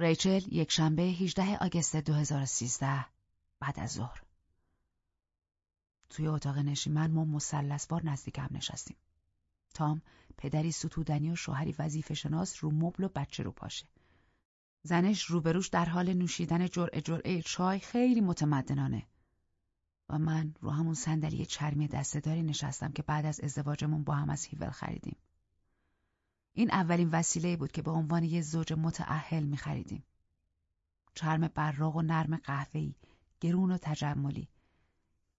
ریچل یک شنبه 18 آگست 2013 بعد از ظهر توی اتاق نشیمن ما مسلسوار نزدیک هم نشستیم. تام پدری ستودنی و شوهری وظیفه شناس رو مبل و بچه رو پاشه. زنش روبروش در حال نوشیدن جرعه جرعه چای خیلی متمدنانه. و من رو همون صندلی چرمی دستهداری نشستم که بعد از ازدواجمون با هم از هیول خریدیم. این اولین وسیله بود که به عنوان یه زوج متعهل می خریدیم. چرم براق و نرم قهوه‌ای، گرون و تجملی.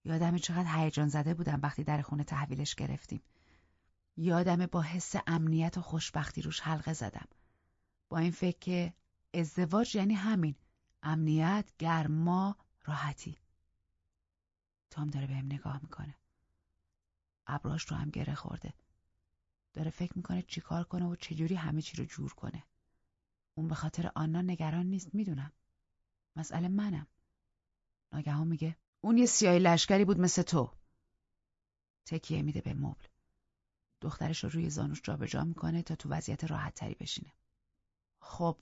یادم چقدر هیجان زده بودم وقتی در خونه تحویلش گرفتیم. یادم با حس امنیت و خوشبختی روش حلقه زدم. با این فکر که ازدواج یعنی همین امنیت، گرما، راحتی. تام داره بهم نگاه می‌کنه. ابراش رو هم گره خورده. داره فکر می‌کنه چیکار کنه و چجوری همه چی رو جور کنه. اون به خاطر آنا نگران نیست می‌دونم. مسئله منم. ناگهان میگه اون یه سیاه لشکری بود مثل تو. تکیه میده به مبل. دخترش رو روی زانوش جابجا می‌کنه تا تو وضعیت راحت تری بشینه. خب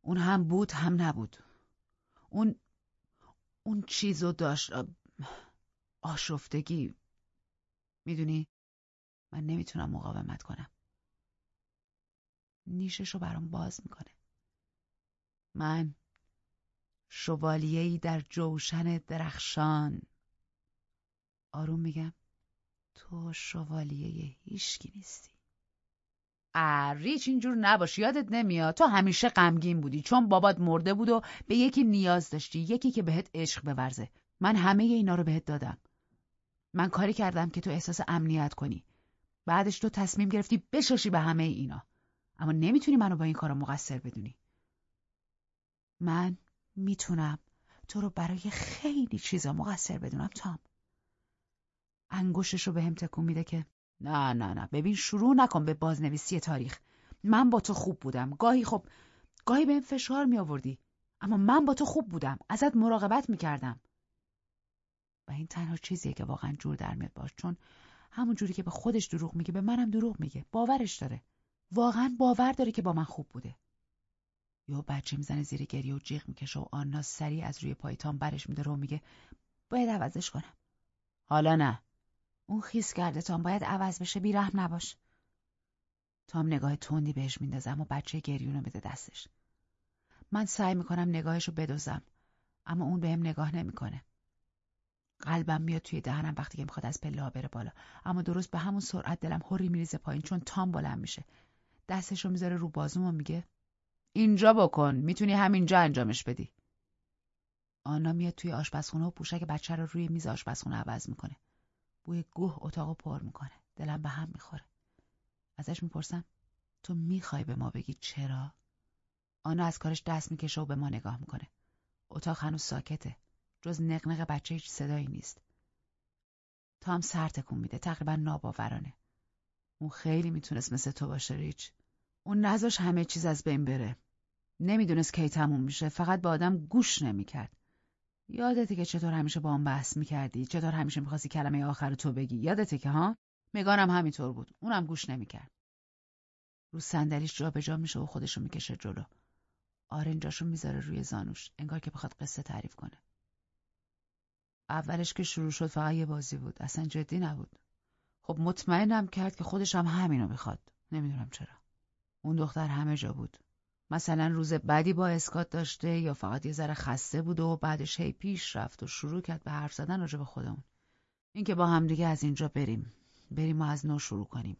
اون هم بود هم نبود. اون اون چیزو داشت آشفتگی می‌دونی من نمی‌تونم مقاومت کنم. نیشش رو برام باز می‌کنه. من شوالیهی در جوشن درخشان. آروم میگم تو شوالیه هیشکی نیستی. ریچ اینجور نباش یادت نمیاد؟ تو همیشه غمگین بودی چون بابات مرده بود و به یکی نیاز داشتی یکی که بهت عشق بورزه. من همه اینا رو بهت دادم. من کاری کردم که تو احساس امنیت کنی. بعدش تو تصمیم گرفتی بشاشی به همه اینا. اما نمی‌تونی منو با این کارا مقصر بدونی. من می‌تونم تو رو برای خیلی چیزا مقصر بدونم تام. انگشتش رو به هم تکون میده که نه نه نه. ببین شروع نکن به بازنویسی تاریخ. من با تو خوب بودم. گاهی خب گاهی بهم فشار می آوردی اما من با تو خوب بودم. ازت مراقبت می‌کردم. و این تنها چیزیه که واقعا جور در میاد باش. چون همون جوری که به خودش دروغ میگه به منم دروغ میگه. باورش داره. واقعا باور داره که با من خوب بوده. یا بچه می‌زنه زیر گریه و جیغ می‌کشه و آنا سریع از روی پایتان برش میداره و میگه باید عوضش کنم. حالا نه. اون خیس کرده تام باید عوض بشه بیرحم نباش. تام نگاه تندی بهش میندازم و بچه گریونو بده دستش. من سعی می‌کنم نگاهش رو بدوزم اما اون بهم نگاه نمی‌کنه. قلبم میاد توی دهنم وقتی که می‌خواد از پله بره بالا. اما درست به همون سرعت دلم هوری میریزه پایین چون تام بلند میشه. دستش رو می‌ذاره رو بازوم و میگه اینجا بکن می‌تونی همینجا انجامش بدی. آنا میاد توی آشپزخونه و پوشک بچه رو روی میز آشپزخونه عوض می‌کنه. بوی گوه اتاق پر می‌کنه. دلم به هم می‌خوره. ازش می‌پرسم تو می‌خوای به ما بگی چرا؟ آنا از کارش دست می‌کشه و به ما نگاه می‌کنه. اتاق هنوز ساکته. جز نقنق بچه هیچ صدایی نیست. تام سر تکون میده تقریبا ناباورانه. اون خیلی می‌تونست مثل تو باشه ریچ. اون نذاش همه چیز از بین بره. نمی‌دونست کی تموم میشه فقط با آدم گوش نمی‌کرد. یادته که چطور همیشه با هم بحث می‌کردی چطور همیشه می‌خواستی کلمه آخر تو بگی؟ یادته که ها؟ مگانم همینطور بود اونم گوش نمی‌کرد. رو صندلیش جابجا میشه و خودشو می‌کشه جلو. آرنجاشو می‌ذاره روی زانوش انگار که بخواد قصه تعریف کنه. اولش که شروع شد فقط یه بازی بود. اصلا جدی نبود. خب مطمئنم کرد که خودش هم همینو می‌خواد. نمی‌دونم چرا. اون دختر همه جا بود. مثلا روز بعدی با اسکات داشته یا فقط یه ذره خسته بود و بعدش هی پیش رفت و شروع کرد به حرف زدن راجع به خودمون. اینکه با همدیگه از اینجا بریم. بریم و از نو شروع کنیم.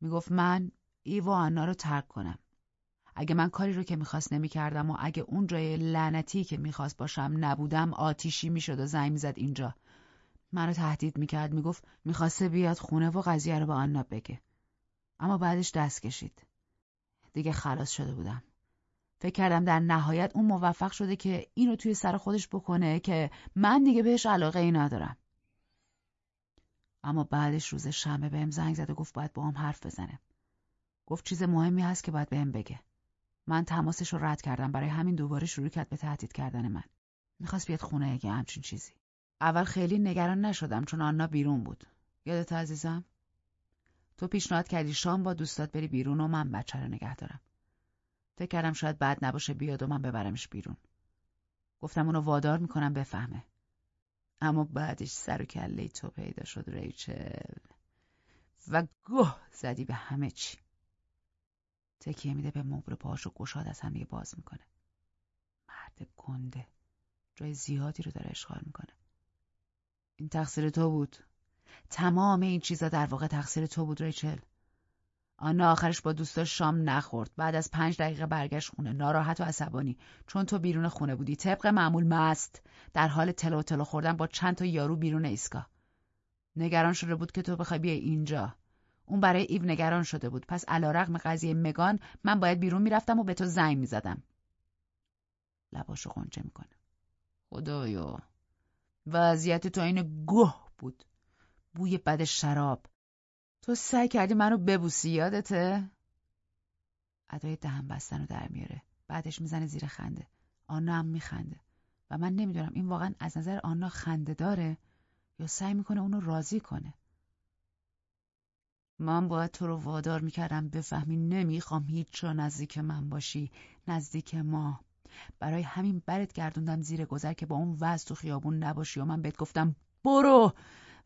می‌گفت من ایو و آنا رو ترک کنم. اگه من کاری رو که می‌خواست نمی‌کردم و اگه اون جای لعنتی که می‌خواست باشم نبودم آتیشی می‌شد و زنگ می‌زد اینجا. منو تهدید می‌کرد می‌گفت می‌خواسته بیاد خونه و قضیه رو به آنا بگه. اما بعدش دست کشید. دیگه خلاص شده بودم. فکر کردم در نهایت اون موفق شده که اینو توی سر خودش بکنه که من دیگه بهش علاقه ای ندارم. اما بعدش روز شنبه بهم زنگ زد و گفت باید با هم حرف بزنه گفت چیز مهمی هست که باید بهم بگه. من تماسش رو رد کردم برای همین دوباره شروع کرد به تهدید کردن من. می‌خواست بیاد خونه اگه همچین چیزی. اول خیلی نگران نشدم چون آنا بیرون بود. یادت عزیزم؟ تو پیشنهاد کردی شام با دوستات بری بیرون و من بچه رو نگه دارم. فکر کردم شاید بعد نباشه بیاد و من ببرمش بیرون. گفتم اونو وادار می‌کنم بفهمه. اما بعدش سر و کله تو پیدا شد ریچل. و گوه زدی به همه چی. تکیه میده به مبر پاش و گشاد از هم باز می‌کنه. مرد گنده. جای زیادی رو داره اشغال می‌کنه. این تقصیر تو بود. تمام این چیزا در واقع تقصیر تو بود ریچل. آنا آخرش با دوستاش شام نخورد. بعد از پنج دقیقه برگشت خونه. ناراحت و عصبانی. چون تو بیرون خونه بودی. طبق معمول مست. در حال تلو تلو خوردن با چند تا یارو بیرون ایستگاه. نگران شده بود که تو بخوای بیای اینجا. اون برای ایو نگران شده بود. پس رقم قضیه مگان من باید بیرون می‌رفتم و به تو زنگ می‌زدم. لباشو قنچه می‌کنه. خدایا. وضعیت تو این گوه بود. بوی بد شراب. تو سعی کردی منو ببوسی یادته؟ ادای دهن بستن رو در میاره. بعدش می‌زنه زیر خنده. آنا هم میخنده. و من نمی‌دونم این واقعا از نظر آنا خنده داره یا سعی می‌کنه اونو راضی کنه. من باید تو رو وادار می‌کردم بفهمی نمی‌خوام هیچ نزدیک من باشی نزدیک ما. برای همین برت گردوندم زیر گذر که با اون وضع تو خیابون نباشی و من بهت گفتم برو!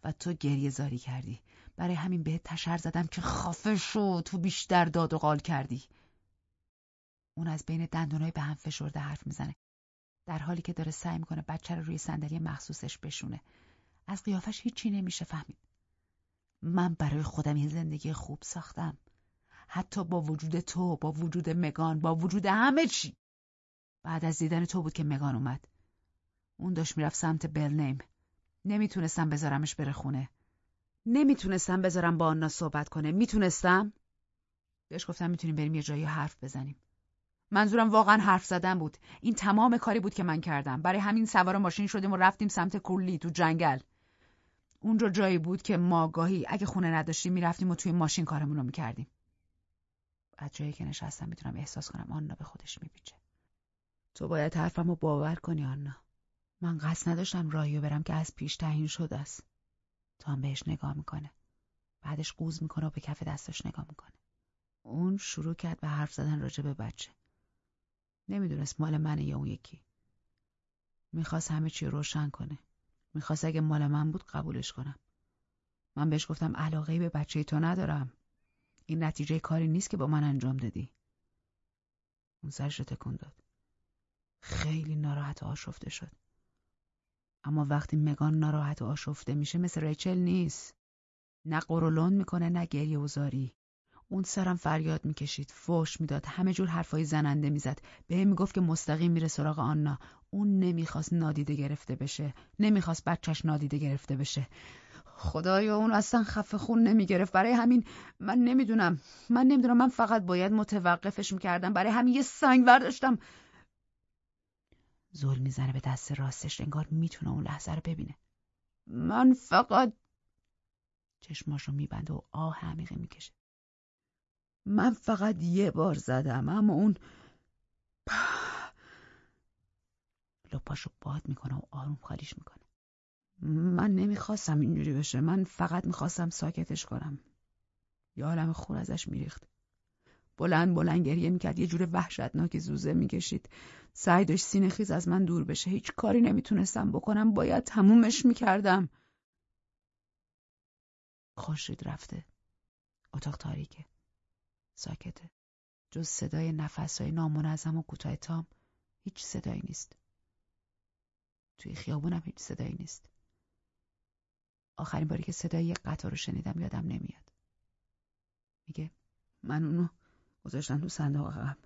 و تو گریه زاری کردی. برای همین بهت تشر زدم که خافه شو تو بیشتر داد و قال کردی. اون از بین دندونای به هم فشرده حرف می‌زنه. در حالی که داره سعی می‌کنه بچه رو روی صندلی مخصوصش بشونه. از قیافش هیچی نمیشه فهمید. من برای خودم یه زندگی خوب ساختم. حتی با وجود تو با وجود مگان با وجود همه چی. بعد از دیدن تو بود که مگان اومد. اون داشت می‌رفت سمت بلنیم نمی‌تونستم بذارمش بره خونه. نمی‌تونستم بذارم با آنا صحبت کنه. می‌تونستم؟ بهش گفتم می‌تونیم بریم یه جایی حرف بزنیم. منظورم واقعا حرف زدن بود. این تمام کاری بود که من کردم. برای همین سوار ماشین شدیم و رفتیم سمت کولی تو جنگل. اونجا جایی بود که ما گاهی اگه خونه نداشتیم می‌رفتیم و توی ماشین کارمون رو می‌کردیم. از جایی که نشستم می‌تونم احساس کنم آنا به خودش میپیچه. تو باید حرفم رو باور کنی آنا. من قصد نداشتم راهیو برم که از پیش تعیین شده است. تا هم بهش نگاه می‌کنه. بعدش قوز می‌کنه و به کف دستش نگاه می‌کنه. اون شروع کرد به حرف زدن راجع به بچه. نمی‌دونست مال منه یا اون یکی. می‌خواست همه چی روشن کنه. می‌خواست اگه مال من بود قبولش کنم. من بهش گفتم علاقه به بچه تو ندارم. این نتیجه کاری نیست که با من انجام دادی. اون سرش رو تکون داد. خیلی ناراحت و آشفته شد. اما وقتی مگان ناراحت و آشفته میشه مثل ریچل نیست. نه قرولون می‌کنه نه گریه و زاری. اون سرم فریاد می‌کشید فوش می‌داد همه جور حرفای زننده می‌زد. به می‌گفت که مستقیم میره سراغ آنا اون نمی‌خواست نادیده گرفته بشه. نمی‌خواست بچهش نادیده گرفته بشه. خدایا اون اصلا خفه خون نمی‌گرفت. برای همین من نمی‌دونم. من نمی‌دونم. من فقط باید متوقفش می‌کردم. برای همین یه سنگ برداشتم. زل می‌زنه به دست راستش. انگار می‌تونه اون لحظه رو ببینه. من فقط چشماشو میبنده و آه عمیقی می‌کشه. من فقط یه بار زدم اما اون لپاشو باد می‌کنه و آروم خالیش می‌کنه. من نمی‌خواستم اینجوری بشه. من فقط می‌خواستم ساکتش کنم. یه عالم خور ازش میریخت. بلند بلند گریه می‌کرد. یه جور وحشتناکی زوزه می‌کشید. سعی داشت سینه خیز از من دور بشه. هیچ کاری نمی‌تونستم بکنم. باید تمومش می‌کردم. خورشید رفته. اتاق تاریکه. ساکته. جز صدای نفسهای نامنظم و کوتاه تام. هیچ صدایی نیست. توی خیابونم هیچ صدایی نیست. آخرین باری که صدای قطار رو شنیدم یادم نمیاد. میگه من اونو گذاشتم تو صندوق عقب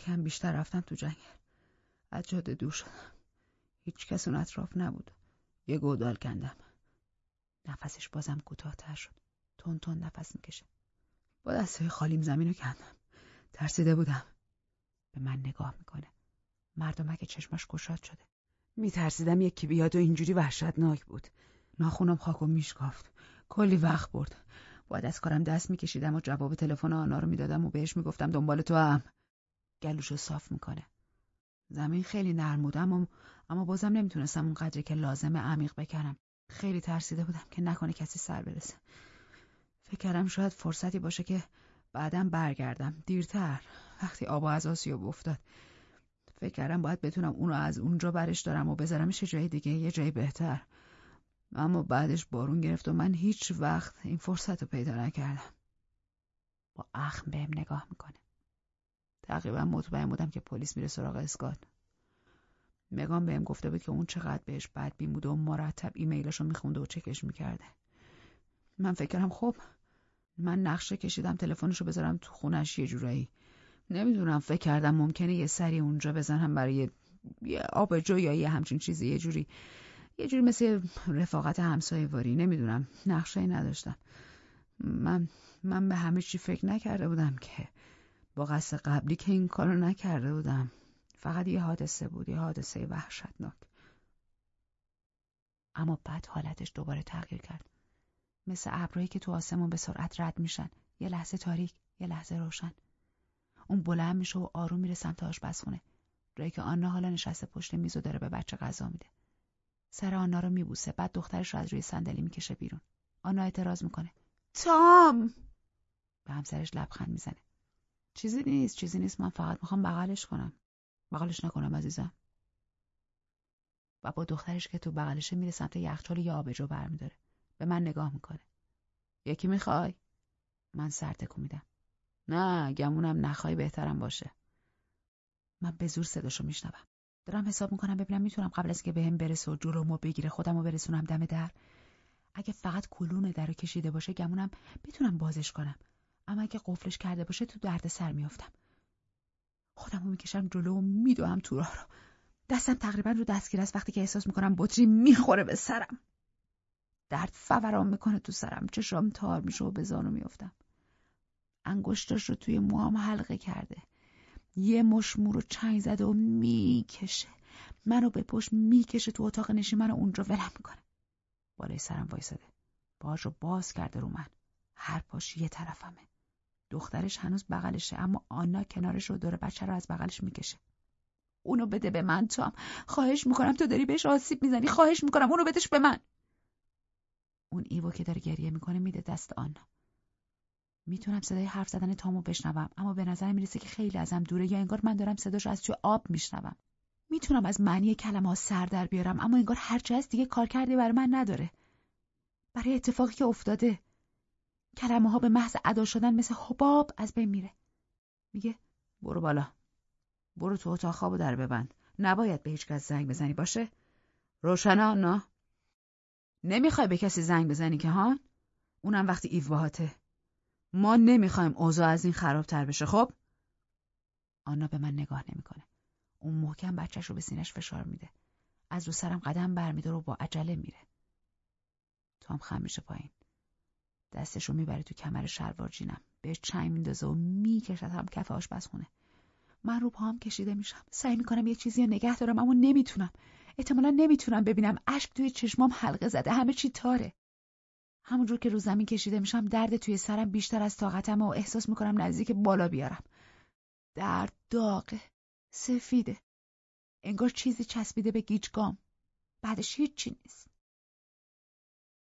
یکم بیشتر رفتم تو جنگل. از جاده دور شدم. هیچ کس اون اطراف نبود. یه گودال کندم. نفسش بازم کوتاهتر شد. تون تون نفس می‌کشه. با دستهای خالیم زمین رو کندم. ترسیده بودم. به من نگاه می‌کنه. مردمک چشماش گشاد شده. میترسیدم یکی بیاد و اینجوری وحشتناک بود. ناخونم خاک و میشکافت کلی وقت برد. باید از کارم دست میکشیدم و جواب تلفن آنا رو می‌دادم و بهش می‌گفتم دنبال تو هم. گلوشو صاف می‌کنه. زمین خیلی نرم بود اما, اما بازم نمی‌تونستم اون قدری که لازمه عمیق بکنم. خیلی ترسیده بودم که نکنه کسی سر برسه. فکر کردم شاید فرصتی باشه که بعدم برگردم. دیرتر. وقتی آبا از آسیاب افتاد. فکر کردم باید بتونم اونو از اونجا برش دارم و بذارمش یه جای دیگه یه جای بهتر. اما بعدش بارون گرفت و من هیچ وقت این فرصت رو پیدا نکردم. با اخم بهم نگاه می‌کنه. تقریبا مطمئن بودم که پلیس میره سراغ اسکات مگان بهم گفته بود که اون چقدر بهش بدبین بوده و مرتب ایمیلشو میخونده و چکش می‌کرده. من فکرم خب من نقشه کشیدم تلفنشو بذارم تو خونش یه جورایی. نمی‌دونم فکر کردم ممکنه یه سری اونجا بزنم برای یه آبجو یا یه همچین چیزی یه جوری یه جوری مثل رفاقت همسایه واری نمی‌دونم نقشه نداشتم. من من به همه چی فکر نکرده بودم که با قصد قبلی که این کارو نکرده بودم. فقط یه حادثه بود یه حادثه وحشتناک. اما بعد حالتش دوباره تغییر کرد. مثل ابرایی که تو آسمون به سرعت رد میشن. یه لحظه تاریک یه لحظه روشن. اون بلند میشه و آروم میره سمت آشپزخونه. جایی که آنا حالا نشسته پشت میز و داره به بچه غذا میده. سر آنا رو میبوسه بعد دخترش رو از روی صندلی می‌کشه بیرون. آنا اعتراض می‌کنه. تام! به همسرش لبخند می‌زنه. چیزی نیست چیزی نیست. من فقط می‌خوام بغلش کنم. بغلش نکنم عزیزم. و با دخترش که تو بغلشه میره سمت یخچال یا آبجو برمیداره. به من نگاه می‌کنه. یکی می‌خوای؟ من سر تکون میدم. نه گمونم نخوای بهترم باشه. من به زور صداشو میشنوم. دارم حساب می‌کنم ببینم می‌تونم قبل از که بهم برسه و جلومو بگیره خودمو برسونم دم در. اگه فقط کلون در کشیده باشه گمونم بتونم بازش کنم. اما اگه قفلش کرده باشه تو درد سر میافتم. خودمو می‌کشم جلو و میدوم تو راه رو. دستم تقریبا رو دستگیر است وقتی که احساس می‌کنم بطری می‌خوره به سرم. درد فوران می‌کنه تو سرم. چشام تار میشه و به زانو میافتم. انگشتاش رو توی موام حلقه کرده. یه مش رو چنگ زده و می‌کشه. منو به پشت می‌کشه تو اتاق نشی منو اونجا ولم می‌کنه. بالای سرم وایساده. باهاش رو باز کرده رو من. هر پاش یه طرفمه. دخترش هنوز بغلشه اما آنا کنارش رو داره بچه رو از بغلش می‌کشه. اونو بده به من توام خواهش می‌کنم تو داری بهش آسیب می‌زنی. خواهش می‌کنم اونو بدش به من. اون ایوو که داره گریه می‌کنه میده دست آنا. می‌تونم صدای حرف زدن تامو بشنوم اما به نظر می‌رسه که خیلی ازم دوره یا انگار من دارم صداش از توی آب میشنوم. می‌تونم از معنی کلمه ها سر در بیارم اما انگار هرچه از دیگه کار کرده برای من نداره. برای اتفاقی که افتاده کلمه ها به محض ادا شدن مثل حباب از بین میره. میگه برو بالا. برو تو اتاق خواب و در ببند. نباید به هیچ کس زنگ بزنی باشه؟ روشنا نه نمی‌خوای به کسی زنگ بزنی که هان؟ اونم وقتی ایو ما نمی‌خوایم اوضاع از این خرابتر بشه خب؟ آنا به من نگاه نمی‌کنه. اون محکم بچهش رو به سینش فشار میده. از رو سرم قدم برمیداره و با عجله میره. تام خم میشه پایین. دستش رو می‌بره تو کمر شلوار جینم. بهش چنگ میندازه و می‌کشد هم کف آشپزخونه. من رو پاهم کشیده میشم. سعی می‌کنم یه چیزی رو نگه دارم اما نمی‌تونم. احتمالا نمی‌تونم ببینم. اشک توی چشمام حلقه زده. همه چی تاره. همونجور که رو زمین کشیده میشم درد توی سرم بیشتر از طاقتم و احساس می‌کنم نزدیک بالا بیارم. درد داغه سفیده. انگار چیزی چسبیده به گیجگام بعدش هیچی نیست.